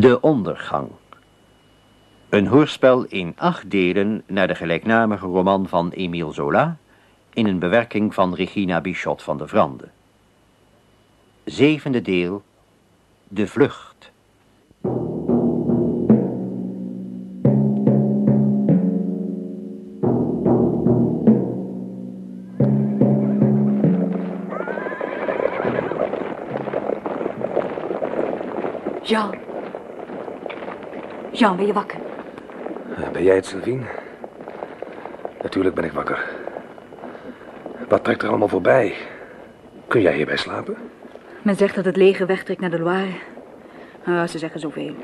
De Ondergang. Een hoorspel in acht delen naar de gelijknamige roman van Émile Zola... in een bewerking van Regina Bichot van de Vrande. Zevende deel. De Vlucht. Jean. Jean, ben je wakker? Ben jij het, Sylvien? Natuurlijk ben ik wakker. Wat trekt er allemaal voorbij? Kun jij hierbij slapen? Men zegt dat het leger wegtrekt naar de Loire. Ah, ze zeggen zoveel.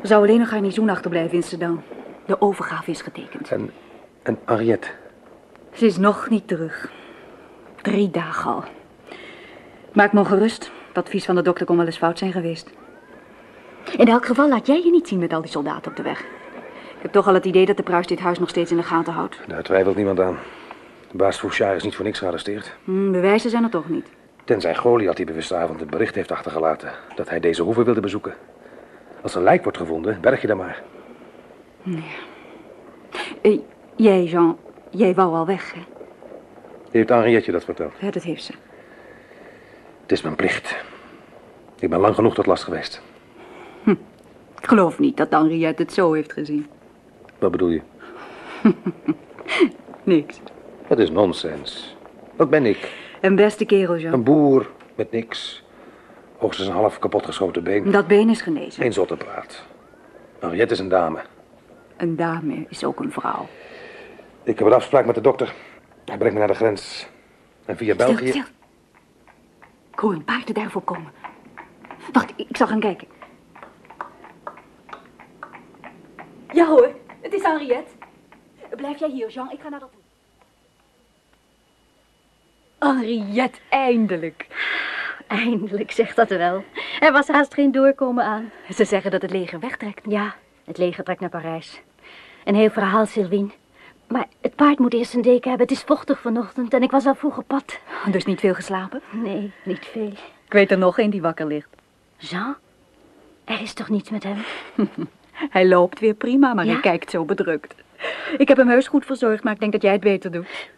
Er zou alleen nog garnizoen achterblijven in Sedan. De overgave is getekend. En, en Henriette? Ze is nog niet terug. Drie dagen al. Maak me ongerust. Het advies van de dokter kon wel eens fout zijn geweest. In elk geval laat jij je niet zien met al die soldaten op de weg. Ik heb toch al het idee dat de pruis dit huis nog steeds in de gaten houdt. Daar twijfelt niemand aan. Baas Fouchard is niet voor niks gearresteerd. Hm, bewijzen zijn er toch niet. Tenzij Goliath die bewuste avond een bericht heeft achtergelaten dat hij deze hoeve wilde bezoeken. Als een lijk wordt gevonden, berg je dan maar. Eh, jij, Jean, jij wou al weg, hè? Heeft Henriette je dat verteld? Ja, dat heeft ze. Het is mijn plicht. Ik ben lang genoeg tot last geweest. Ik geloof niet dat Henriette het zo heeft gezien. Wat bedoel je? Niks. Dat is nonsens. Wat ben ik? Een beste kerel, Jean. Een boer met niks. Hoogstens een half kapotgeschoten been. Dat been is genezen. Geen zotte praat. Henriette is een dame. Een dame is ook een vrouw. Ik heb een afspraak met de dokter. Hij brengt me naar de grens. En via Stil, België... stil. Ik hoor een paard daar voorkomen. Wacht, ik zal gaan kijken. Ja hoor, het is Henriette. Blijf jij hier, Jean. Ik ga naar dat... Henriette, eindelijk. Eindelijk, zegt dat wel. Er was haast geen doorkomen aan. Ze zeggen dat het leger wegtrekt. Ja, het leger trekt naar Parijs. Een heel verhaal, Sylvien. Maar het paard moet eerst een deken hebben. Het is vochtig vanochtend en ik was al vroeg op pad. Dus niet veel geslapen? Nee, niet veel. Ik weet er nog één die wakker ligt. Jean? Er is toch niets met hem? Hij loopt weer prima, maar Ja? hij kijkt zo bedrukt. Ik heb hem heus goed verzorgd, maar ik denk dat jij het beter doet.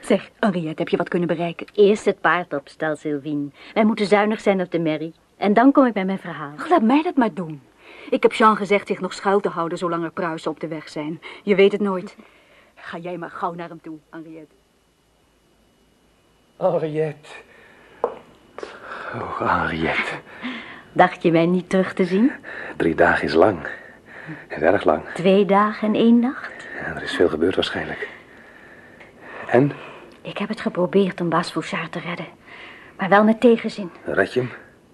Zeg, Henriette, heb je wat kunnen bereiken? Eerst het paard op stal, Sylvien. Wij moeten zuinig zijn op de merrie. En dan kom ik met mijn verhaal. Ach, Laat mij dat maar doen. Ik heb Jean gezegd zich nog schuil te houden zolang er Pruisen op de weg zijn. Je weet het nooit. Ga jij maar gauw naar hem toe, Henriette. Henriette. Oh, Henriette. Dacht je mij niet terug te zien? Drie dagen is lang. Is erg lang. Twee dagen en één nacht. En er is veel gebeurd waarschijnlijk. En? Ik heb het geprobeerd om baas Fouchard te redden. Maar wel met tegenzin. Red je hem?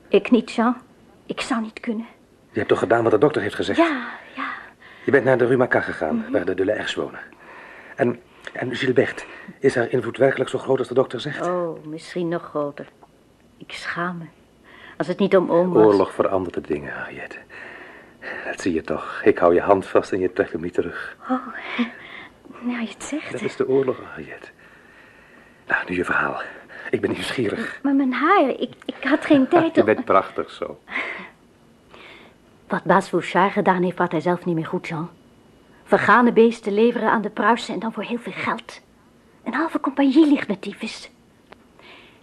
Ik niet, Jean. Ik zou niet kunnen. Je hebt toch gedaan wat de dokter heeft gezegd? Ja, ja. Je bent naar de Rumaca gegaan, waar de Delaers wonen. En, en Gilbert, is haar invloed werkelijk zo groot als de dokter zegt? Oh, misschien nog groter. Ik schaam me. Als het niet om oom was. Oorlog verandert de dingen, Henriette. Dat zie je toch. Ik hou je hand vast en je trekt hem niet terug. Oh, nou je het zegt. Dat is de oorlog, Henriette. Nou, nu je verhaal. Ik ben nieuwsgierig. Maar mijn haar, ik, ik had geen tijd Je om... bent prachtig zo. Wat baas Fouchard gedaan heeft, wat hij zelf niet meer goed, Jean. Vergane beesten leveren aan de Pruisen en dan voor heel veel geld. Een halve compagnie ligt met tyfus.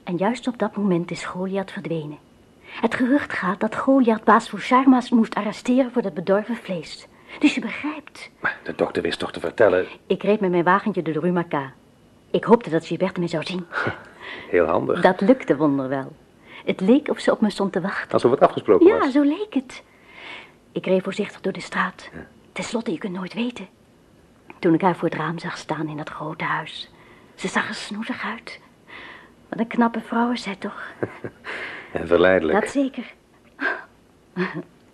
En juist op dat moment is Goliath verdwenen. Het gerucht gaat dat Goliath baas maar moest arresteren voor dat bedorven vlees. Dus je begrijpt. Maar de dokter wist toch te vertellen... Ik reed met mijn wagentje door de Rumaca. Ik hoopte dat Gilbert me zou zien. Heel handig. Dat lukte wonderwel. Het leek of ze op me stond te wachten. Alsof het afgesproken Ja, was. zo leek het. Ik reed voorzichtig door de straat. Ten slotte, je kunt nooit weten. Toen ik haar voor het raam zag staan in dat grote huis. Ze zag er snoezig uit. Wat een knappe vrouw is zij toch? En verleidelijk. Dat zeker.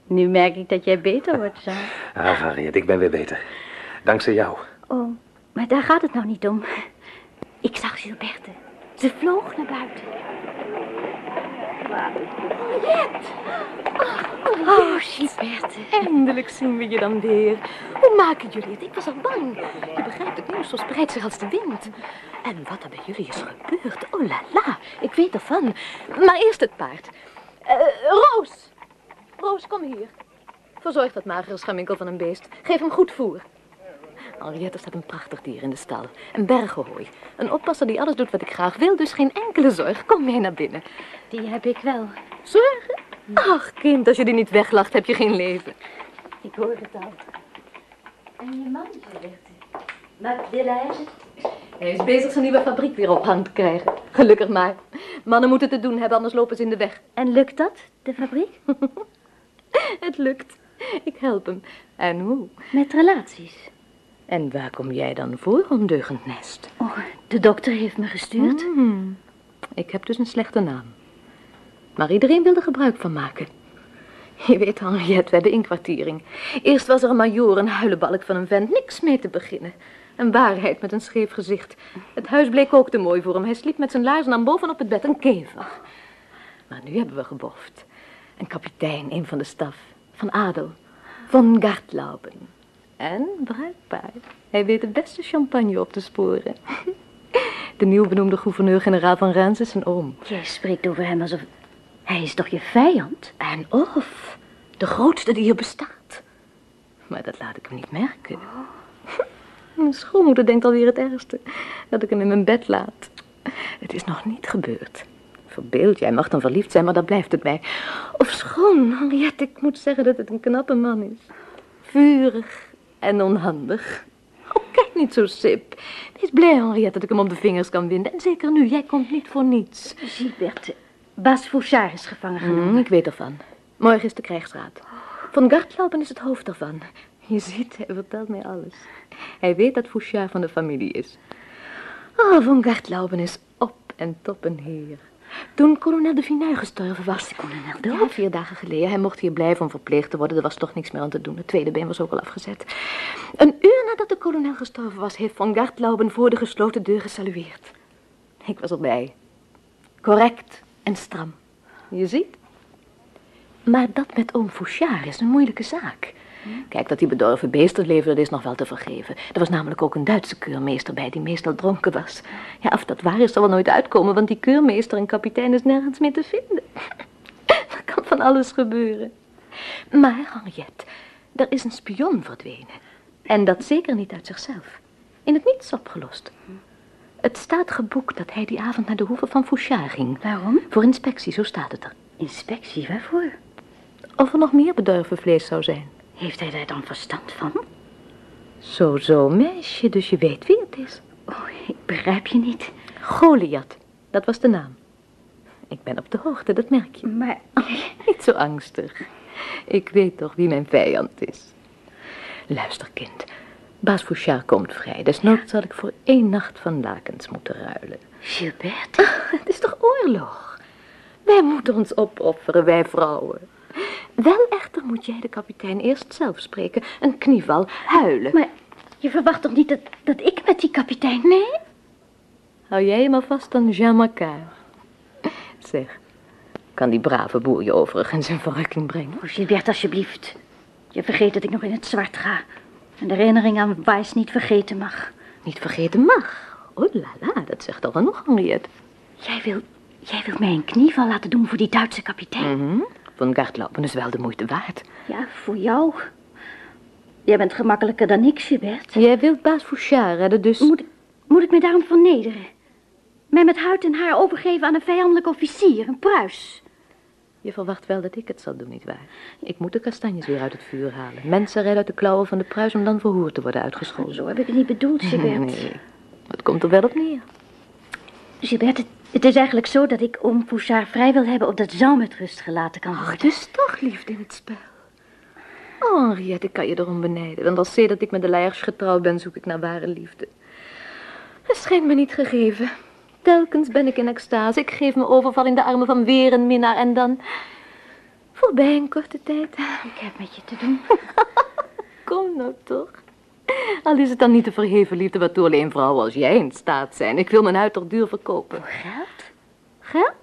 Nu merk ik dat jij beter wordt, zo. Ah, Henriette, ik ben weer beter. Dankzij jou. Oh, maar daar gaat het nou niet om. Ik zag Gilberte. Ze vloog naar buiten. Oh, Gilberte. Eindelijk zien we je dan weer. Hoe maken jullie het? Ik was al bang. Je begrijpt, het nieuws verspreidt zich als de wind. En wat er bij jullie is gebeurd, oh la la, ik weet ervan. Maar eerst het paard. Eh, Roos! Roos, kom hier. Verzorg dat magere scharminkel van een beest. Geef hem goed voer. Henriette staat een prachtig dier in de stal. Een bergenhooi. Een oppasser die alles doet wat ik graag wil, dus geen enkele zorg. Kom mee naar binnen. Die heb ik wel. Zorgen? Ach, kind, als je die niet weglacht, heb je geen leven. Ik hoor het al. En je man? Maakt Dilla is het? Hij is bezig zijn nieuwe fabriek weer op hand te krijgen. Gelukkig maar. Mannen moeten te doen hebben, anders lopen ze in de weg. En lukt dat, de fabriek? Het lukt. Ik help hem. En hoe? Met relaties. En waar kom jij dan voor, ondeugend nest? Oh, de dokter heeft me gestuurd. Hmm. Ik heb dus een slechte naam. Maar iedereen wil er gebruik van maken. Je weet, Henriette, we hebben inkwartiering. Eerst was er een majoor, een huilenbalk van een vent, niks mee te beginnen. Een waarheid met een scheef gezicht. Het huis bleek ook te mooi voor hem. Hij sliep met zijn laarzen aan boven op het bed, een kever. Maar nu hebben we geboft. Een kapitein, een van de staf, van adel, van Gartlauben. En bruikbaar. Hij weet de beste champagne op te sporen. De nieuw benoemde gouverneur-generaal van Reims is zijn oom. Jij spreekt over hem alsof... Hij is toch je vijand? En of, de grootste die er bestaat. Maar dat laat ik hem niet merken. Mijn schoonmoeder denkt alweer het ergste. Dat ik hem in mijn bed laat. Het is nog niet gebeurd. Verbeeld, jij mag dan verliefd zijn, maar daar blijft het bij. Of schoon, Henriette, ik moet zeggen dat het een knappe man is. Vurig en onhandig. Oh, kijk niet zo sip. Wees blij, Henriette, dat ik hem om de vingers kan winden. En zeker nu, jij komt niet voor niets. Gilberte, Bas Fouchard is gevangen genomen. Hmm, ik weet ervan. Morgen is de krijgsraad. Van Gartlauben is het hoofd ervan. Je ziet, hij vertelt mij alles. Hij weet dat Fouchard van de familie is. Oh, Van Gartlauben is op en top een heer. Toen kolonel de Vinay gestorven was. de kolonel Ja, vier dagen geleden. Hij mocht hier blijven om verpleegd te worden. Er was toch niks meer aan te doen. Het tweede been was ook al afgezet. Een uur nadat de kolonel gestorven was, heeft Van Gartlauben voor de gesloten deur gesalueerd. Ik was erbij. Correct en stram. Je ziet? Maar dat met oom Fouchard is een moeilijke zaak. Kijk, dat die bedorven beesten leefde, dat is nog wel te vergeven. Er was namelijk ook een Duitse keurmeester bij die meestal dronken was. Ja, of dat waar is, zal wel nooit uitkomen, want die keurmeester en kapitein is nergens meer te vinden. Er kan van alles gebeuren. Maar, Henriette, er is een spion verdwenen. En dat zeker niet uit zichzelf. In het niets opgelost. Het staat geboekt dat hij die avond naar de hoeve van Fouchard ging. Waarom? Voor inspectie, zo staat het er. Inspectie, waarvoor? Of er nog meer bedorven vlees zou zijn. Heeft hij daar dan verstand van? Zo, zo, meisje, dus je weet wie het is. Oh, ik begrijp je niet. Goliath, dat was de naam. Ik ben op de hoogte, dat merk je. Maar Niet zo angstig. Ik weet toch wie mijn vijand is. Luister, kind. Baas Fouchard komt vrij. Desnoods zal ik voor één nacht van lakens moeten ruilen. Gilberte, Het is toch oorlog? Wij moeten ons opofferen, wij vrouwen. Wel echter moet jij de kapitein eerst zelf spreken. Een knieval, huilen. maar je verwacht toch niet dat, dat ik met die kapitein... Nee? Hou jij hem alvast aan Jean Macquart. Zeg, kan die brave boer je overigens in verrukking brengen? Oh, Gilberte, alsjeblieft. Je vergeet dat ik nog in het zwart ga. En de herinnering aan Weiss niet vergeten mag. Niet vergeten mag. Oh la la, dat zegt al genoeg, Henriette. Jij wil, jij wil mij een knieval laten doen voor die Duitse kapitein? Mhm. Van Gartlopen is wel de moeite waard. Ja, voor jou. Jij bent gemakkelijker dan ik, Gilbert. Jij wilt baas Fouchard redden, dus... Moet, ik- moet ik me daarom vernederen? Mij met huid en haar overgeven aan een vijandelijk officier, een pruis. Je verwacht wel dat ik het zal doen, nietwaar? Ik moet de kastanjes weer uit het vuur halen. Mensen redden uit de klauwen van de pruis om dan verhoord te worden uitgescholden. Zo heb ik het niet bedoeld, Gilbert. Nee, het komt er wel op neer. Gilbert, het, het is eigenlijk zo dat ik oom Fouchard vrij wil hebben... opdat Jean met rust gelaten kan worden. Dus toch liefde in het spel. Oh, Henriette, ik kan je erom benijden. Want als dat ik met de Leijers getrouwd ben, zoek ik naar ware liefde. Het schijnt me niet gegeven. Telkens ben ik in extase. Ik geef me overval in de armen van weer een minnaar en dan... Voorbij een korte tijd. Ik heb met je te doen. Kom nou toch. Al is het dan niet de verheven liefde waartoe alleen vrouwen als jij in staat zijn. Ik wil mijn huid toch duur verkopen. Geld? Geld?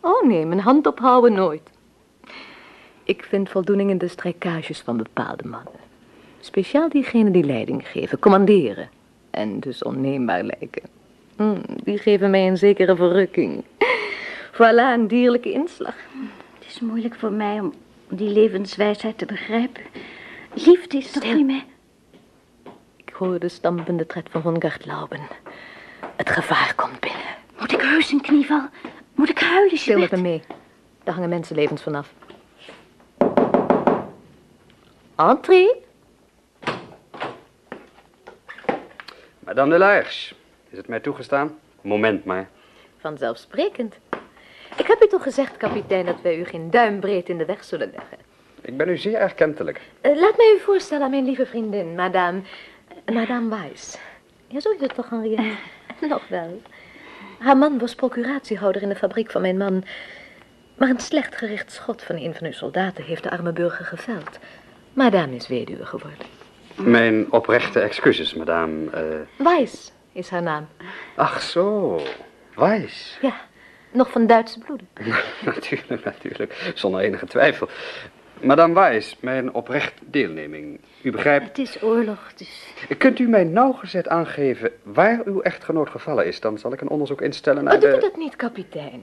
Oh nee, mijn hand ophouden nooit. Ik vind voldoening in de strijkages van bepaalde mannen. Speciaal diegenen die leiding geven, commanderen. En dus onneembaar lijken. Hmm, die geven mij een zekere verrukking. Voilà, een dierlijke inslag. Het is moeilijk voor mij om, die levenswijsheid te begrijpen. Liefde is toch niet meer... Ik hoor de stampende tred van Von Gartlauben. Het gevaar komt binnen. Moet ik heus een knieval? Moet ik huilen, Speel met me mee. Daar hangen mensenlevens vanaf. Entree. Madame de Laers, is het mij toegestaan? Moment maar. Vanzelfsprekend. Ik heb u toch gezegd, kapitein, dat wij u geen duimbreed in de weg zullen leggen. Ik ben u zeer erkentelijk. Eh, laat mij u voorstellen aan mijn lieve vriendin, madame... madame Weiss. Ja, zo is het toch, Henriette? Nog wel. Haar man was procuratiehouder in de fabriek van mijn man. Maar een slecht gericht schot van een van uw soldaten heeft de arme burger geveld. Madame is weduwe geworden. Mijn oprechte excuses, madame. eh, Weiss is haar naam. Ach zo, Wijs. Ja, nog van Duitse bloeden. natuurlijk, natuurlijk. Zonder enige twijfel. Madame Wijs, mijn oprecht deelneming. U begrijpt, Het is oorlog, dus... kunt u mij nauwgezet aangeven waar uw echtgenoot gevallen is? Dan zal ik een onderzoek instellen naar Oh, doet u de... dat niet, kapitein?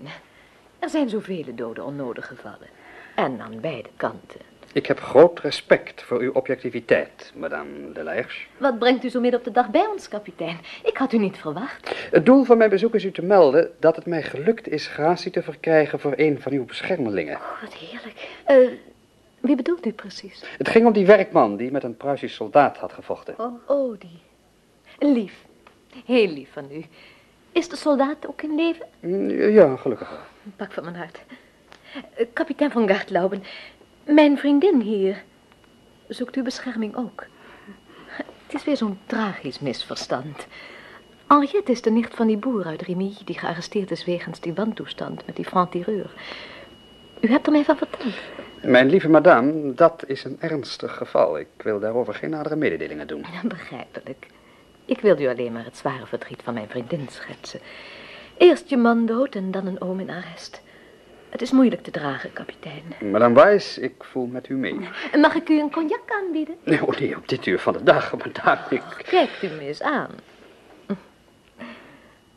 Er zijn zoveel doden onnodig gevallen. En aan beide kanten. Ik heb groot respect voor uw objectiviteit, madame de Laers. Wat brengt u zo midden op de dag bij ons, kapitein? Ik had u niet verwacht. Het doel van mijn bezoek is u te melden dat het mij gelukt is gratie te verkrijgen voor een van uw beschermelingen. Wat heerlijk. Eh, wie bedoelt u precies? Het ging om die werkman die met een Pruisisch soldaat had gevochten. Oh, oh, die. Lief. Heel lief van u. Is de soldaat ook in leven? Mm, Ja, gelukkig pak van mijn hart. Eh, kapitein van Gartlauben, mijn vriendin hier zoekt uw bescherming ook. Het is weer zo'n tragisch misverstand. Henriette is de nicht van die boer uit Remy die gearresteerd is wegens die wantoestand met die franc-tireur. U hebt er mij van verteld. Mijn lieve madame, dat is een ernstig geval. Ik wil daarover geen nadere mededelingen doen. Ja, begrijpelijk. Ik wilde u alleen maar het zware verdriet van mijn vriendin schetsen. Eerst je man dood en dan een oom in arrest. Het is moeilijk te dragen, kapitein. Madame Wijs, ik voel met u mee. Mag ik u een cognac aanbieden? Nee, oh nee, op dit uur van de dag, madame. Ik... Kijkt u me eens aan.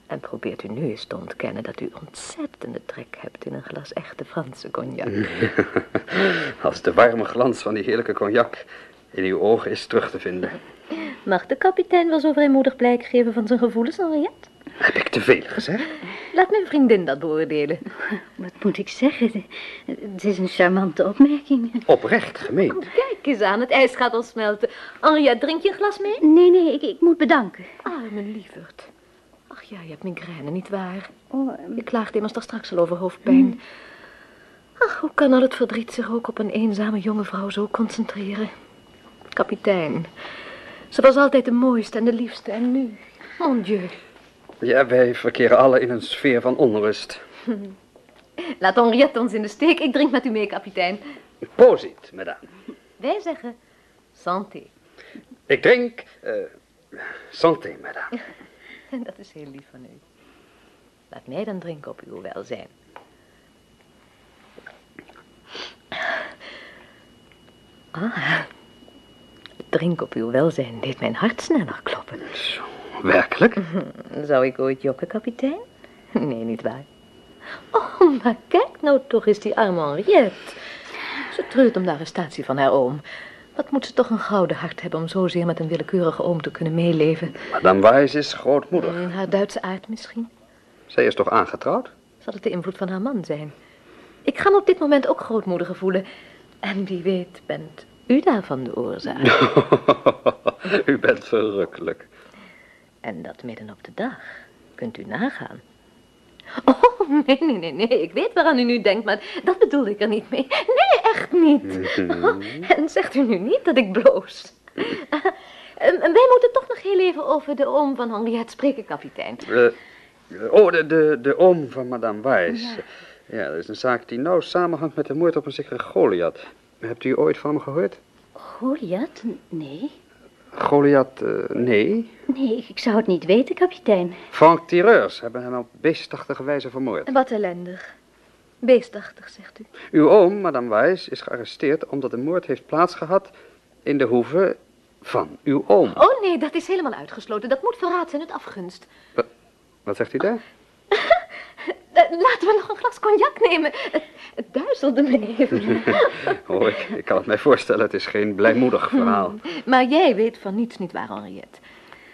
En probeert u nu eens te ontkennen dat u ontzettende trek hebt in een glas echte Franse cognac. Als de warme glans van die heerlijke cognac in uw ogen is terug te vinden. Mag de kapitein wel zo vrijmoedig blijk geven van zijn gevoelens, Henriette? Heb ik te veel gezegd? Laat mijn vriendin dat beoordelen. Wat moet ik zeggen? Het is een charmante opmerking. Oprecht gemeend. Kijk eens aan, het ijs gaat al smelten. Henriette, drink je een glas mee? Nee, nee, ik, ik moet bedanken. Arme lieverd. Ja, je hebt migraine, nietwaar? Oh, ehm, Je klaagt immers daar straks al over hoofdpijn. Ach, hoe kan al het verdriet zich ook op een eenzame jonge vrouw zo concentreren? Kapitein, ze was altijd de mooiste en de liefste en nu, mon dieu. Ja, wij verkeren alle in een sfeer van onrust. Laat Henriette ons in de steek, ik drink met u mee, kapitein. Prosit, madame. Wij zeggen santé. Ik drink... eh santé, madame. Dat is heel lief van u. Laat mij dan drinken op uw welzijn. Ah, drink op uw welzijn deed mijn hart sneller kloppen. Zo, werkelijk? Zou ik ooit jokken, kapitein? Nee, niet waar. Oh, maar kijk nou toch eens die arme Henriette. Ze treurt om de arrestatie van haar oom. Wat moet ze toch een gouden hart hebben om zozeer met een willekeurige oom te kunnen meeleven? Madame Wijs is grootmoedig. Mm, Haar Duitse aard misschien? Zij is toch aangetrouwd? Zal het de invloed van haar man zijn? Ik ga me op dit moment ook grootmoedig voelen. En wie weet bent u daarvan de oorzaak. U bent verrukkelijk. En dat midden op de dag. Kunt u nagaan. Oh, nee, nee, nee, nee. Ik weet waaraan u nu denkt, maar dat bedoelde ik er niet mee. Nee, echt niet. En zegt u nu niet dat ik bloos. Eh, wij moeten toch nog heel even over de oom van Henriette spreken, kapitein. Eh, oh, de, de, de oom van madame Wijs. Ja. dat is een zaak die nauw samenhangt met de moord op een zekere Goliath. Hebt u ooit van hem gehoord? Goliath? Nee. Goliath, eh, nee. Nee, ik zou het niet weten, kapitein. Frank Tireurs hebben hem op beestachtige wijze vermoord. Wat ellendig. Beestachtig, zegt u. Uw oom, madame Wijs, is gearresteerd omdat de moord heeft plaatsgehad in de hoeve van uw oom. Oh nee, dat is helemaal uitgesloten. Dat moet verraad zijn uit afgunst. Wat zegt u daar? Eh, laten we nog een glas cognac nemen. Het, het duizelde me even. Oh, ik, ik kan het mij voorstellen, het is geen blijmoedig verhaal. Maar jij weet van niets niet waar, Henriette.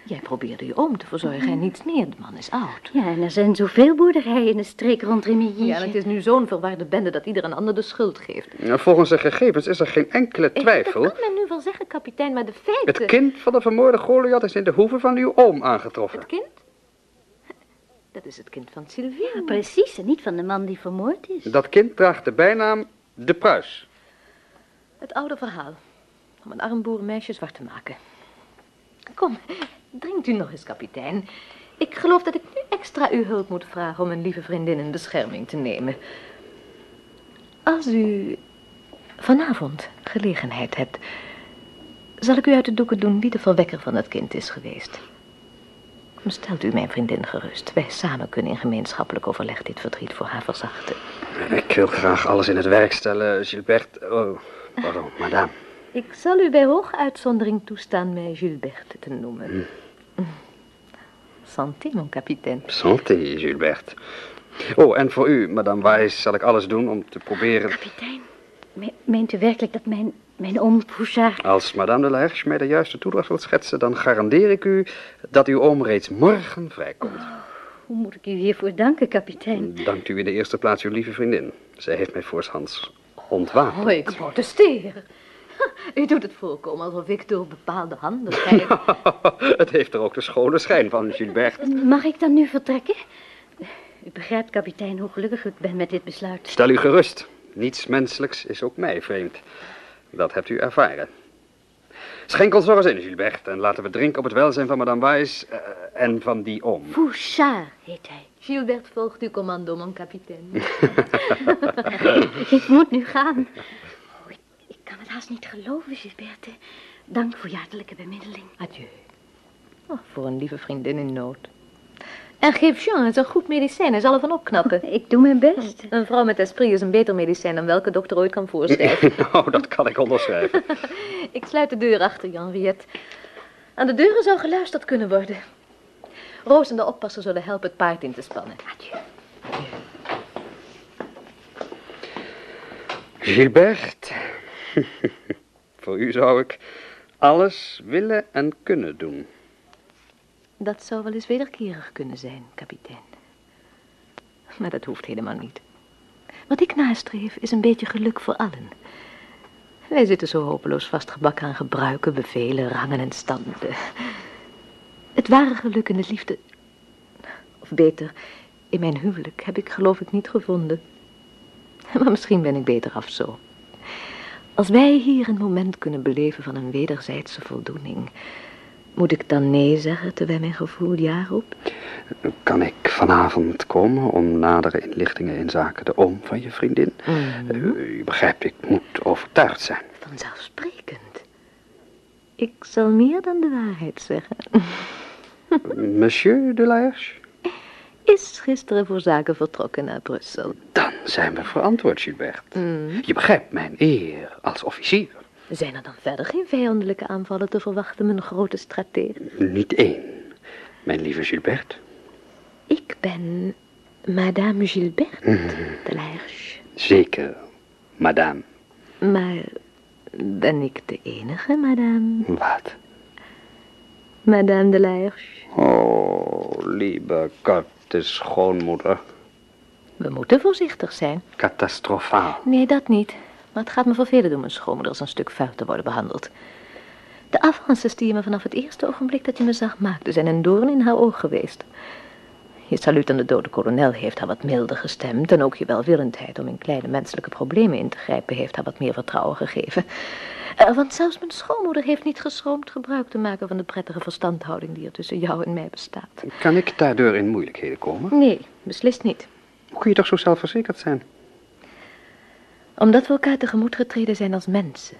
Jij probeerde je oom te verzorgen en niets meer. De man is oud. Ja, en er zijn zoveel boerderijen in de streek rond Remilly. Ja, en het is nu zo'n verwarde bende dat ieder een ander de schuld geeft. Nou, Volgens de gegevens is er geen enkele Eh, twijfel. Dat kan men nu wel zeggen, kapitein, maar de feiten... Het kind van de vermoorde Goliath is in de hoeve van uw oom aangetroffen. Het kind? Dat is het kind van Sylvie. Ja, precies, en niet van de man die vermoord is. Dat kind draagt de bijnaam De Pruis. Het oude verhaal. Om een arm boerenmeisje zwart te maken. Kom, drinkt u nog eens, kapitein. Ik geloof dat ik nu extra uw hulp moet vragen om een lieve vriendin in bescherming te nemen. Als u vanavond gelegenheid hebt, zal ik u uit de doeken doen wie de verwekker van het kind is geweest. Stelt u mijn vriendin gerust. Wij samen kunnen in gemeenschappelijk overleg dit verdriet voor haar verzachten. Ik wil graag alles in het werk stellen, Gilbert. Oh, pardon, madame. Ik zal u bij hoge uitzondering toestaan mij Gilbert te noemen. Santé, mon capitaine. Santé, Gilbert. Oh, en voor u, madame Weiss, zal ik alles doen om te proberen... Kapitein, me- meent u werkelijk dat mijn, mijn oom Pouchard... Als madame de Lerche mij de juiste toedracht wilt schetsen, dan garandeer ik u dat uw oom reeds morgen vrijkomt. Hoe moet ik u hiervoor danken, kapitein? Dankt u in de eerste plaats uw lieve vriendin. Zij heeft mij voorshands ontwapend. Oh, ik protesteer. U doet het voorkomen alsof ik door bepaalde handigheid... het heeft er ook de schone schijn van, Gilbert. Mag ik dan nu vertrekken? U begrijpt, kapitein, hoe gelukkig ik ben met dit besluit. Stel u gerust. Niets menselijks is ook mij vreemd. Dat hebt u ervaren. Schenk ons nog eens in, Gilbert, en laten we drinken op het welzijn van madame Weiss eh, en van die oom. Pouchard heet hij. Gilbert volgt uw commando, mon capitaine. Ik moet nu gaan. Oh, ik, ik kan het haast niet geloven, Gilberte. Dank voor je hartelijke bemiddeling. Adieu. Oh, voor een lieve vriendin in nood. En geef Jean eens een goed medicijn, hij zal ervan opknappen. Ik doe mijn best. Een vrouw met esprit is een beter medicijn dan welke dokter ooit kan voorschrijven. nou, dat kan ik onderschrijven. Ik sluit de deur achter je, Henriette. Aan de deuren zou geluisterd kunnen worden. Roos en de oppasser zullen helpen het paard in te spannen. Adieu. Gilbert, voor u zou ik alles willen en kunnen doen. Dat zou wel eens wederkerig kunnen zijn, kapitein. Maar dat hoeft helemaal niet. Wat ik nastreef is een beetje geluk voor allen. Wij zitten zo hopeloos vastgebakken aan gebruiken, bevelen, rangen en standen. Het ware geluk in de liefde, of beter, in mijn huwelijk, heb ik geloof ik niet gevonden. Maar misschien ben ik beter af zo. Als wij hier een moment kunnen beleven van een wederzijdse voldoening, moet ik dan nee zeggen terwijl mijn gevoel ja roept? Kan ik vanavond komen om nadere inlichtingen in zaken de oom van je vriendin? Mhm. Eh, U begrijpt, ik moet overtuigd zijn. Vanzelfsprekend. Ik zal meer dan de waarheid zeggen. Monsieur de Laerche? Is gisteren voor zaken vertrokken naar Brussel. Dan zijn we verantwoord, Gilbert. Mm. Je begrijpt mijn eer als officier. Zijn er dan verder geen vijandelijke aanvallen te verwachten, mijn grote strateeg? Niet één, mijn lieve Gilbert. Ik ben Madame Gilbert de Laerche. Zeker, madame. Maar ben ik de enige, Madame? Wat? Madame de Laerche. Oh, lieve korte schoonmoeder. We moeten voorzichtig zijn. Catastrofaal. Nee, dat niet. Maar het gaat me vervelen door mijn schoonmoeder als een stuk vuil te worden behandeld. De avances die je me vanaf het eerste ogenblik dat je me zag maakte, zijn een doorn in haar oog geweest. Je saluut aan de dode kolonel heeft haar wat milder gestemd en ook je welwillendheid om in kleine menselijke problemen in te grijpen heeft haar wat meer vertrouwen gegeven. Eh, want zelfs mijn schoonmoeder heeft niet geschroomd gebruik te maken van de prettige verstandhouding die er tussen jou en mij bestaat. Kan ik daardoor in moeilijkheden komen? Nee, beslist niet. Hoe kun je toch zo zelfverzekerd zijn? Omdat we elkaar tegemoet getreden zijn als mensen.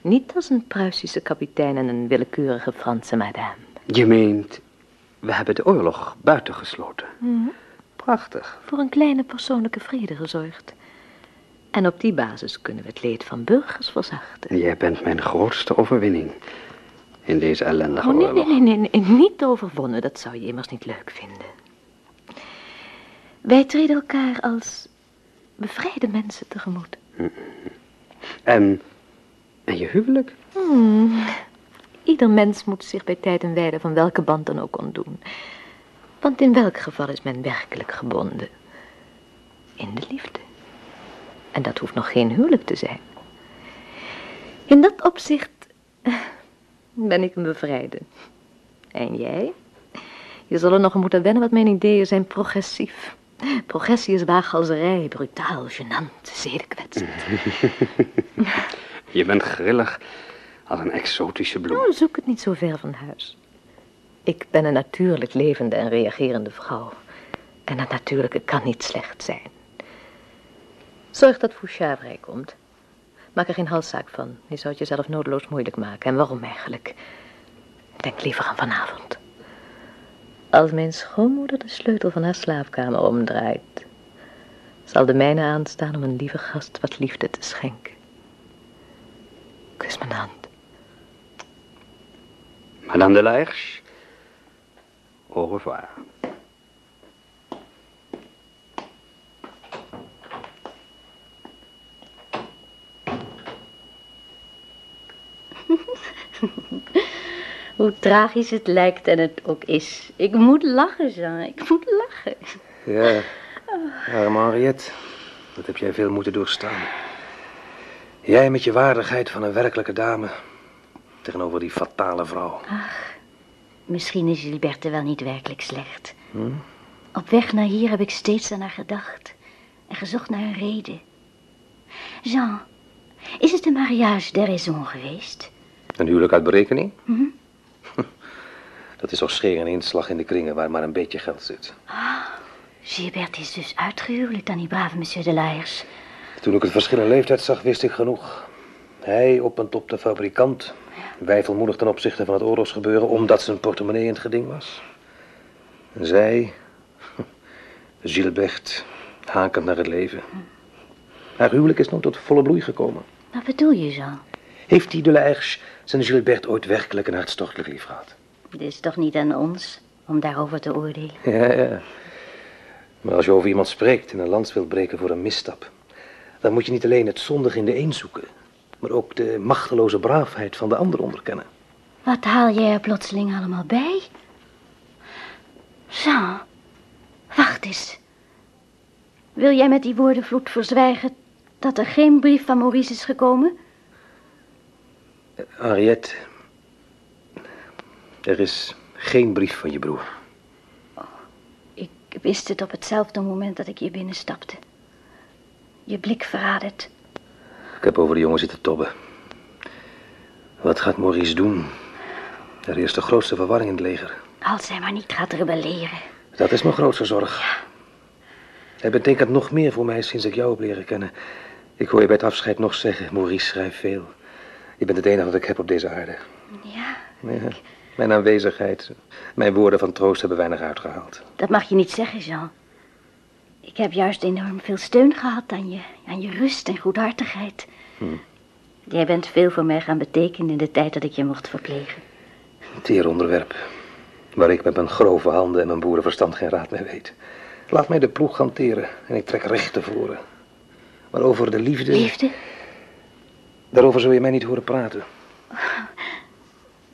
Niet als een Pruisische kapitein en een willekeurige Franse madame. Je meent, we hebben de oorlog buitengesloten. Prachtig. Voor een kleine persoonlijke vrede gezorgd. En op die basis kunnen we het leed van burgers verzachten. Jij bent mijn grootste overwinning in deze ellendige Oh, nee, oorlog. nee, nee, nee, nee, niet overwonnen. Dat zou je immers niet leuk vinden. Wij treden elkaar als bevrijde mensen tegemoet. En, en je huwelijk? Hmm. Ieder mens moet zich bij tijd en wijle van welke band dan ook ontdoen. Want in welk geval is men werkelijk gebonden? In de liefde. En dat hoeft nog geen huwelijk te zijn. In dat opzicht eh, ben ik een bevrijde. En jij? Je zal er nog aan moeten wennen, wat mijn ideeën zijn progressief. Progressie is waaghalzerij, brutaal, gênant, zedenkwetsend. Je bent grillig als een exotische bloem. Nou, zoek het niet zo ver van huis. Ik ben een natuurlijk levende en reagerende vrouw. En het natuurlijke kan niet slecht zijn. Zorg dat Fouchard vrijkomt. Maak er geen halszaak van. Je zou het jezelf nodeloos moeilijk maken. En waarom eigenlijk? Denk liever aan vanavond. Als mijn schoonmoeder de sleutel van haar slaapkamer omdraait, zal de mijne aanstaan om een lieve gast wat liefde te schenken. Kus mijn hand. Madame de Laerche, au revoir. Hoe tragisch het lijkt en het ook is. Ik moet lachen, Jean. Ik moet lachen. Ja, arme Henriette. Dat heb jij veel moeten doorstaan. Jij met je waardigheid van een werkelijke dame. Tegenover die fatale vrouw. Misschien is Gilberte wel niet werkelijk slecht. Op weg naar hier heb ik steeds aan haar gedacht. En gezocht naar een reden. Jean, is het een mariage de raison geweest? Een huwelijk uit berekening? Dat is toch scheren inslag in de kringen waar maar een beetje geld zit. Gilbert is dus uitgehuwelijkd aan die brave monsieur de Laers. Toen ik het verschil in leeftijd zag, wist ik genoeg. Hij op en top de fabrikant. Wijfelmoedig ten opzichte van het oorlogsgebeuren, omdat zijn portemonnee in het geding was. En zij, Gilbert, hakend naar het leven. Haar huwelijk is nog tot volle bloei gekomen. Wat bedoel je, Jean? Heeft die de Laerche zijn Gilbert ooit werkelijk een hartstochtelijk lief gehad? Het is toch niet aan ons om daarover te oordelen. Ja, ja. Maar als je over iemand spreekt en een lans wilt breken voor een misstap, dan moet je niet alleen het zondig in de een zoeken, maar ook de machteloze braafheid van de ander onderkennen. Wat haal jij er plotseling allemaal bij? Jean, wacht eens. Wil jij met die woordenvloed verzwijgen dat er geen brief van Maurice is gekomen? Henriette, er is geen brief van je broer. Ik wist het op hetzelfde moment dat ik hier binnenstapte. Je blik verraadt het. Ik heb over de jongen zitten tobben. Wat gaat Maurice doen? Er is de grootste verwarring in het leger. Als hij maar niet gaat rebelleren. Dat is mijn grootste zorg. Hij betekent nog meer voor mij sinds ik jou heb leren kennen. Ik hoor je bij het afscheid nog zeggen, Maurice schrijft veel. Je bent het enige wat ik heb op deze aarde. Ja, Ja, mijn aanwezigheid, mijn woorden van troost hebben weinig uitgehaald. dat mag je niet zeggen, Jean. Ik heb juist enorm veel steun gehad aan je, aan je rust en goedhartigheid. Jij bent veel voor mij gaan betekenen in de tijd dat ik je mocht verplegen. Een teer onderwerp, waar ik met mijn grove handen en mijn boerenverstand geen raad mee weet. Laat mij de ploeg hanteren en ik trek recht te voren. Maar over de liefde, Liefde, daarover zul je mij niet horen praten.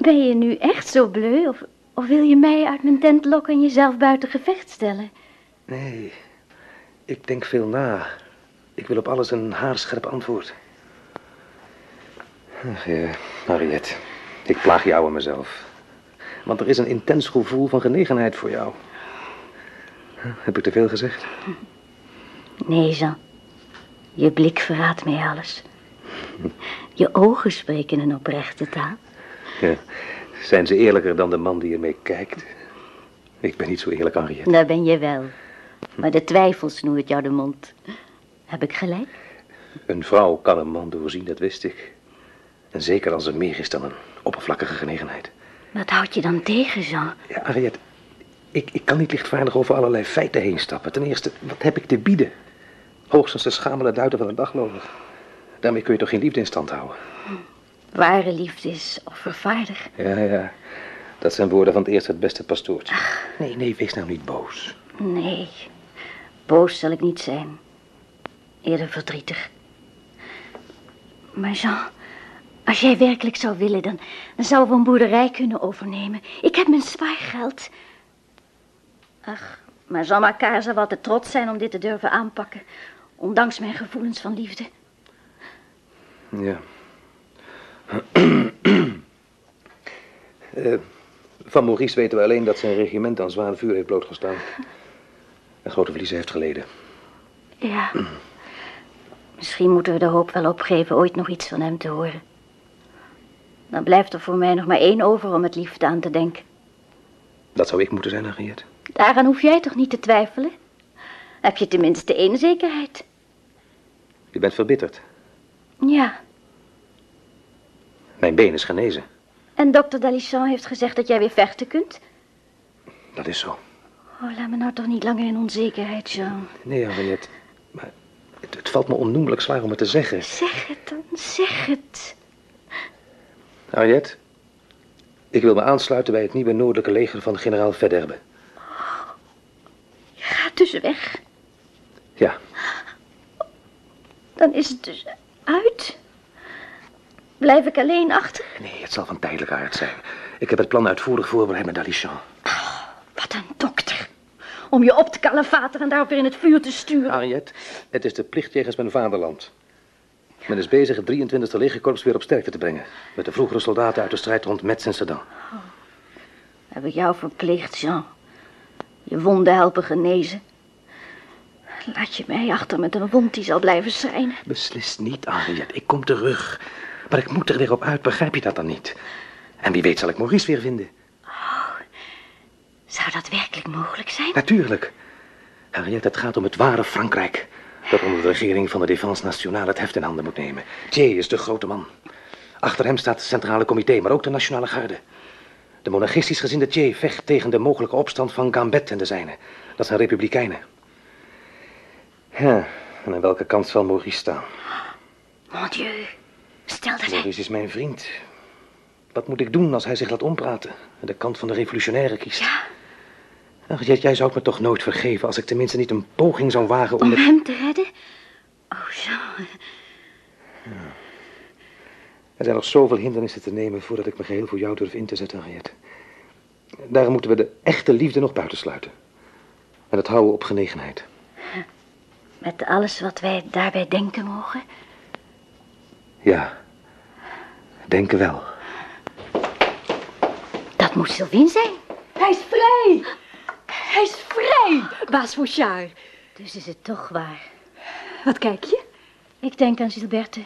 Ben je nu echt zo bleu? Of, of wil je mij uit mijn tent lokken en jezelf buiten gevecht stellen? Nee, ik denk veel na. Ik wil op alles een haarscherp antwoord. Ach ja, Harriet, ik plaag jou en mezelf. Want er is een intens gevoel van genegenheid voor jou. Heb ik te veel gezegd? Nee, Jean. Je blik verraadt mij alles. Je ogen spreken een oprechte taal. Ja. Zijn ze eerlijker dan de man die ermee kijkt? Ik ben niet zo eerlijk, Henriette. Daar ben je wel. Maar de twijfel snoert jou de mond. Heb ik gelijk? Een vrouw kan een man doorzien, dat wist ik. En zeker als er meer is dan een oppervlakkige genegenheid. Wat houd je dan tegen, Jean? Ja, Henriette, ik, ik kan niet lichtvaardig over allerlei feiten heen stappen. Ten eerste, wat heb ik te bieden? Hoogstens de schamele duiten van een dagloner. Daarmee kun je toch geen liefde in stand houden? Ware liefde is offervaardig. Ja, ja. Dat zijn woorden van het eerste het beste pastoortje. Nee, nee, wees nou niet boos. Nee. Boos zal ik niet zijn. Eerder verdrietig. Maar Jean, als jij werkelijk zou willen, dan, dan zouden we een boerderij kunnen overnemen. Ik heb mijn spaargeld. Ach, maar Jean Macquart zou wel te trots zijn om dit te durven aanpakken. Ondanks mijn gevoelens van liefde. Ja. Eh, van Maurice weten we alleen dat zijn regiment aan zwaar vuur heeft blootgestaan. En grote verliezen heeft geleden. Ja. Misschien moeten we de hoop wel opgeven ooit nog iets van hem te horen. Dan blijft er voor mij nog maar één over om het liefde aan te denken. Dat zou ik moeten zijn, Henriette. Daaraan hoef jij toch niet te twijfelen? Heb je tenminste één zekerheid? Je bent verbitterd. Ja. Mijn been is genezen. En dokter Dalichan heeft gezegd dat jij weer vechten kunt? Dat is zo. Oh, laat me nou toch niet langer in onzekerheid, Jean. Nee, Henriette. Maar het, het valt me onnoemelijk zwaar om het te zeggen. Zeg het dan, zeg het. Henriette, ik wil me aansluiten bij het nieuwe noordelijke leger van generaal Verderbe. Je gaat dus weg. Ja, Dan is het dus uit. Blijf ik alleen achter? nee, het zal van tijdelijke aard zijn. Ik heb het plan uitvoerig voorbereid met Dalichan. Wat een dokter. Om je op te kalefateren en daarop weer in het vuur te sturen. Henriette, het is de plicht jegens mijn vaderland. Men is bezig het 23e legerkorps weer op sterkte te brengen. Met de vroegere soldaten uit de strijd rond Metz en Sedan. Heb ik jou verplicht, Jean. Je wonden helpen genezen. Laat je mij achter met een wond die zal blijven schrijnen. Beslist niet, Henriette. Ik kom terug. Maar ik moet er weer op uit, begrijp je dat dan niet? En wie weet zal ik Maurice weer vinden. Zou dat werkelijk mogelijk zijn? Natuurlijk. Henriette, het gaat om het ware Frankrijk. Dat onder de regering van de Défense Nationale het heft in handen moet nemen. Thiers is de grote man. Achter hem staat het Centrale Comité, maar ook de Nationale Garde. De monarchistisch gezinde Thiers vecht tegen de mogelijke opstand van Gambet en de zijnen. Dat zijn republikeinen. Ja, en aan welke kant zal Maurice staan? Mon dieu. Stel dat hij... Maurice is mijn vriend. Wat moet ik doen als hij zich laat ompraten en de kant van de revolutionaire kiest? Ja, Ach, jij, jij zou het me toch nooit vergeven als ik tenminste niet een poging zou wagen om om hem te redden? Oh, Jean. Er zijn nog zoveel hindernissen te nemen voordat ik me geheel voor jou durf in te zetten, Henriette. Daarom moeten we de echte liefde nog buitensluiten. En het houden op genegenheid. Met alles wat wij daarbij denken mogen? Ja, denken wel. Dat moet Sylvien zijn. Hij is vrij! Hij is vrij, baas Fouchard. Dus is het toch waar. Wat kijk je? Ik denk aan Gilberte.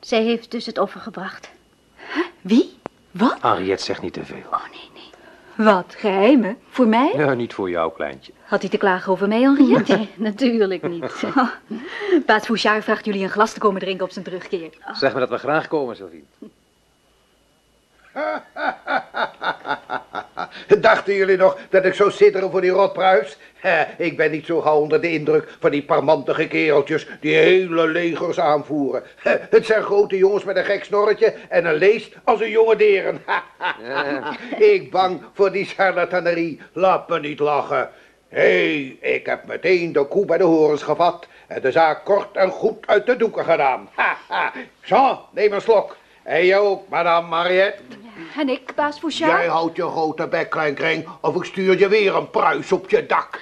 Zij heeft dus het offer gebracht. Wie? Wat? Henriette zegt niet te veel. Oh, nee, nee. Wat, geheimen? Voor mij? Ja, niet voor jou, kleintje. Had hij te klagen over mij, Henriette? Nee, natuurlijk niet. Baas Fouchard vraagt jullie een glas te komen drinken op zijn terugkeer. Zeg me dat we graag komen, Sylvie. Dachten jullie nog dat ik zou sidderen voor die rotpruis? Ik ben niet zo gauw onder de indruk van die parmantige kereltjes die hele legers aanvoeren. Het zijn grote jongens met een gek snorretje en een leest als een jonge deren. ik bang voor die charlatanerie. Laat me niet lachen. Hé, hey, ik heb meteen de koe bij de horens gevat en de zaak kort en goed uit de doeken gedaan. Jean, neem een slok. En jij ook, madame Mariette. En ik, baas Fouchard? Jij houdt je grote bek, kleinkring, of ik stuur je weer een pruis op je dak.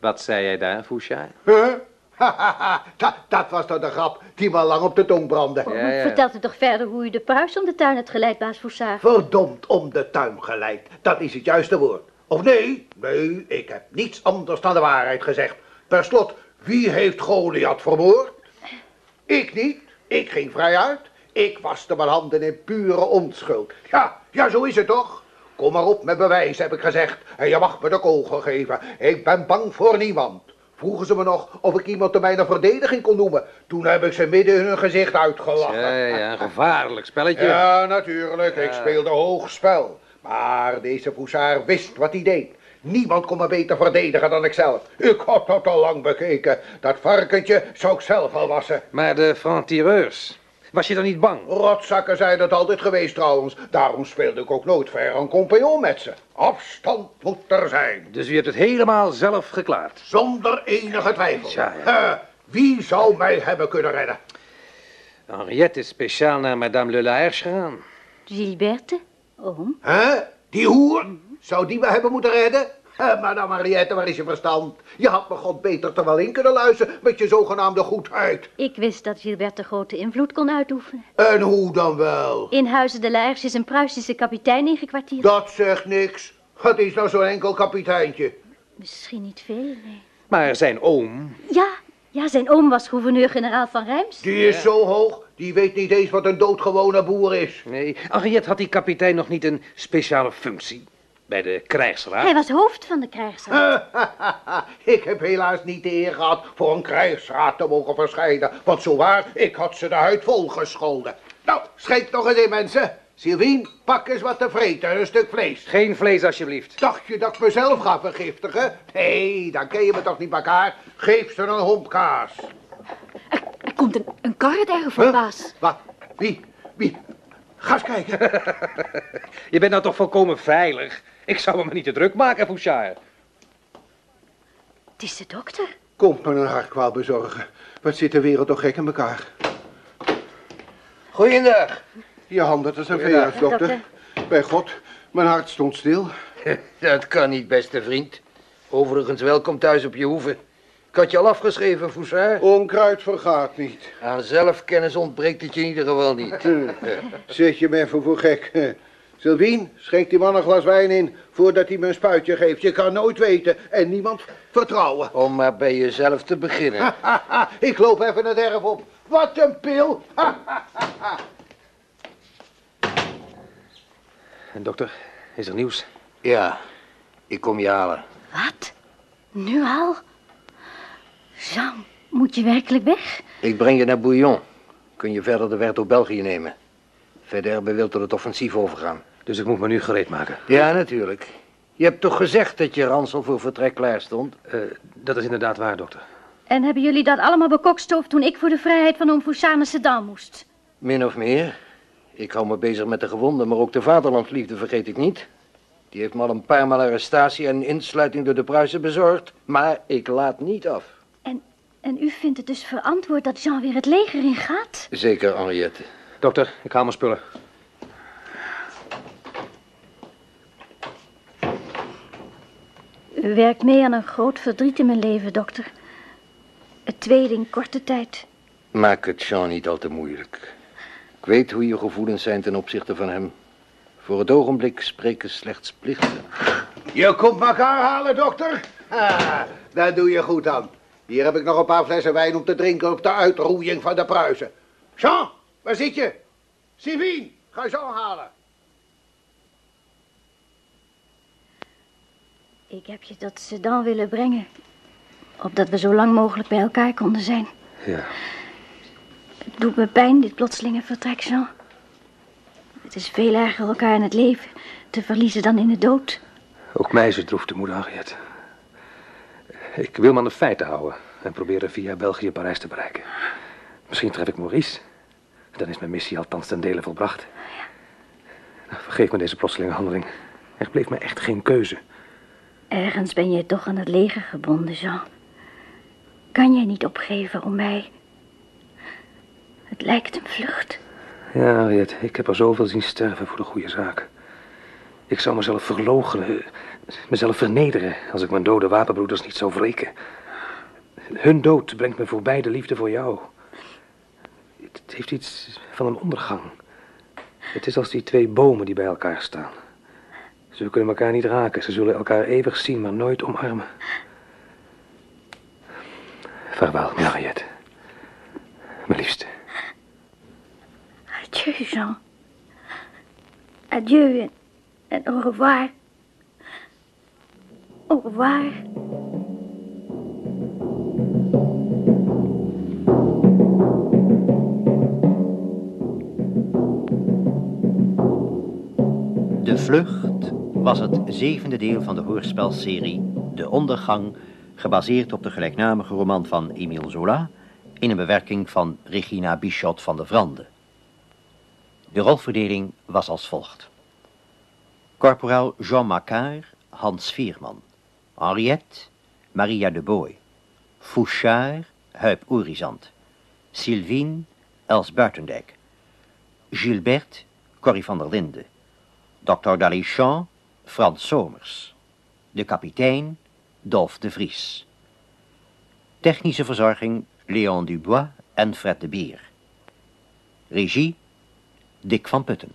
Wat zei jij daar, Fouchard? Huh? dat, dat was toch de grap die me lang op de tong brandde. Ja, ja. Vertelt u toch verder hoe u de pruis om de tuin hebt geleid, baas Foussard? Verdomd om de tuin geleid, dat is het juiste woord. Of nee, nee, ik heb niets anders dan de waarheid gezegd. Per slot, wie heeft Goliath vermoord? Ik niet, ik ging vrij uit. Ik waste mijn handen in pure onschuld. Ja, ja, zo is het toch? Kom maar op met bewijs, heb ik gezegd. En je mag me de kogel geven. Ik ben bang voor niemand. Vroegen ze me nog of ik iemand te mijn verdediging kon noemen. Toen heb ik ze midden in hun gezicht uitgelachen. Ja, ja, een gevaarlijk spelletje. Ja, natuurlijk. Ik speelde hoog spel. Maar deze poesaar wist wat hij deed. Niemand kon me beter verdedigen dan ikzelf. Ik had dat al lang bekeken. Dat varkentje zou ik zelf al wassen. Maar de francs-tireurs, Was je dan niet bang? Rotzakken zijn dat altijd geweest trouwens. Daarom speelde ik ook nooit ver een compagnon met ze. Afstand moet er zijn. Dus u hebt het helemaal zelf geklaard. Zonder enige twijfel. Tja, ja. Eh, wie zou mij hebben kunnen redden? Henriette is speciaal naar Madame Le Laerche gegaan. Gilberte? Oom? Hè? Die hoer? Zou die me hebben moeten redden? Eh, Madame Mariette, waar is je verstand? Je had me god beter er wel in kunnen luisteren met je zogenaamde goedheid. Ik wist dat Gilberte grote invloed kon uitoefenen. En hoe dan wel? In Huizen de Laers is een Pruisische kapitein ingekwartierd. Dat zegt niks. Het is nou zo'n enkel kapiteintje. Misschien niet veel, nee. Maar zijn oom... Ja, ja, zijn oom was gouverneur-generaal van Rijms. Die is zo hoog, die weet niet eens wat een doodgewone boer is. Nee, Henriette had die kapitein nog niet een speciale functie. Bij de krijgsraad. Hij was hoofd van de krijgsraad. ik heb helaas niet de eer gehad voor een krijgsraad te mogen verschijnen. Want zowaar, ik had ze de huid vol gescholden. Nou, schenk nog eens in, mensen. Sylvien, pak eens wat te vreten en een stuk vlees. Geen vlees, alsjeblieft. Dacht je dat ik mezelf ga vergiftigen? Nee, dan ken je me toch niet elkaar. Geef ze een homp kaas. Er komt een, een kar het erf van baas. Wat? Wie? Wie? Ga eens kijken. Je bent nou toch volkomen veilig? Ik zou me maar niet te druk maken, Fouchard. Het is de dokter. Komt me een hartkwaal bezorgen. Wat zit de wereld toch gek in elkaar. Goeiedag. Je handen, dat is een verjaarsdokter. Bij God, mijn hart stond stil. Dat kan niet, beste vriend. Overigens, welkom thuis op je hoeve. Ik had je al afgeschreven, Foussard. Onkruid vergaat niet. Aan zelfkennis ontbreekt het je in ieder geval niet. Zet je me even voor gek. Sylvien, schenk die man een glas wijn in voordat hij me een spuitje geeft. Je kan nooit weten en niemand vertrouwen. Om maar bij jezelf te beginnen. Ik loop even het erf op. Wat een pil. En dokter, is er nieuws? Ja, ik kom je halen. Wat? Nu al? Jean, moet je werkelijk weg? Ik breng je naar Bouillon. Kun je verder de weg door België nemen. Verderbe wil tot het offensief overgaan. Dus ik moet me nu gereed maken. Ja, natuurlijk. Je hebt toch gezegd dat je ransel voor vertrek klaar stond? Eh, dat is inderdaad waar, dokter. En hebben jullie dat allemaal bekokstoofd toen ik voor de vrijheid van oom naar Sedan moest? Min of meer. Ik hou me bezig met de gewonden, maar ook de vaderlandsliefde vergeet ik niet. Die heeft me al een paar maal arrestatie en insluiting door de Pruisen bezorgd. Maar ik laat niet af. En, en u vindt het dus verantwoord dat Jean weer het leger ingaat? Zeker, Henriette. Dokter, ik haal mijn spullen. Werkt mee aan een groot verdriet in mijn leven, dokter. Het tweede in korte tijd. Maak het Jean niet al te moeilijk. Ik weet hoe je gevoelens zijn ten opzichte van hem. Voor het ogenblik spreken slechts plichten. Je komt elkaar halen, dokter? Ah, daar doe je goed aan. Hier heb ik nog een paar flessen wijn om te drinken op de uitroeiing van de Pruisen. Jean, waar zit je? Sylvie, ga Jean halen. Ik heb je tot Sedan willen brengen. Opdat we zo lang mogelijk bij elkaar konden zijn. Ja. Het doet me pijn, dit plotselinge vertrek, Jean. Het is veel erger elkaar in het leven te verliezen dan in de dood. Ook mij is het droef te moeder, Henriette. Ik wil me aan de feiten houden en proberen via België Parijs te bereiken. Misschien tref ik Maurice. Dan is mijn missie althans ten dele volbracht. Nou, vergeef me deze plotselinge handeling. Er bleef me echt geen keuze. Ergens ben je toch aan het leger gebonden, Jean. Kan jij niet opgeven om mij? Het lijkt een vlucht. Ja, Henriette, ik heb er zoveel zien sterven voor de goede zaak. Ik zou mezelf verloochenen, mezelf vernederen... als ik mijn dode wapenbroeders niet zou wreken. Hun dood brengt me voorbij de liefde voor jou. Het heeft iets van een ondergang. Het is als die twee bomen die bij elkaar staan. Ze kunnen elkaar niet raken. Ze zullen elkaar eeuwig zien, maar nooit omarmen. Vaarwel, Mariette. Mijn liefste. Adieu, Jean. Adieu en, en au revoir. Au revoir. De Vlucht was het zevende deel van de hoorspelserie De Ondergang, gebaseerd op de gelijknamige roman van Émile Zola, in een bewerking van Regina Bichot van de Vrande. De rolverdeling was als volgt. Corporaal Jean Macquart, Hans Vierman. Henriette, Maria de Boy. Fouchard, Huip Oerizant. Sylvine, Els Buitendijk. Gilbert, Corrie van der Linde. Dr. Dalichamp, Frans Somers. De kapitein, Dolf de Vries. Technische verzorging, Léon Dubois en Fred de Bier. Regie, Dick van Putten.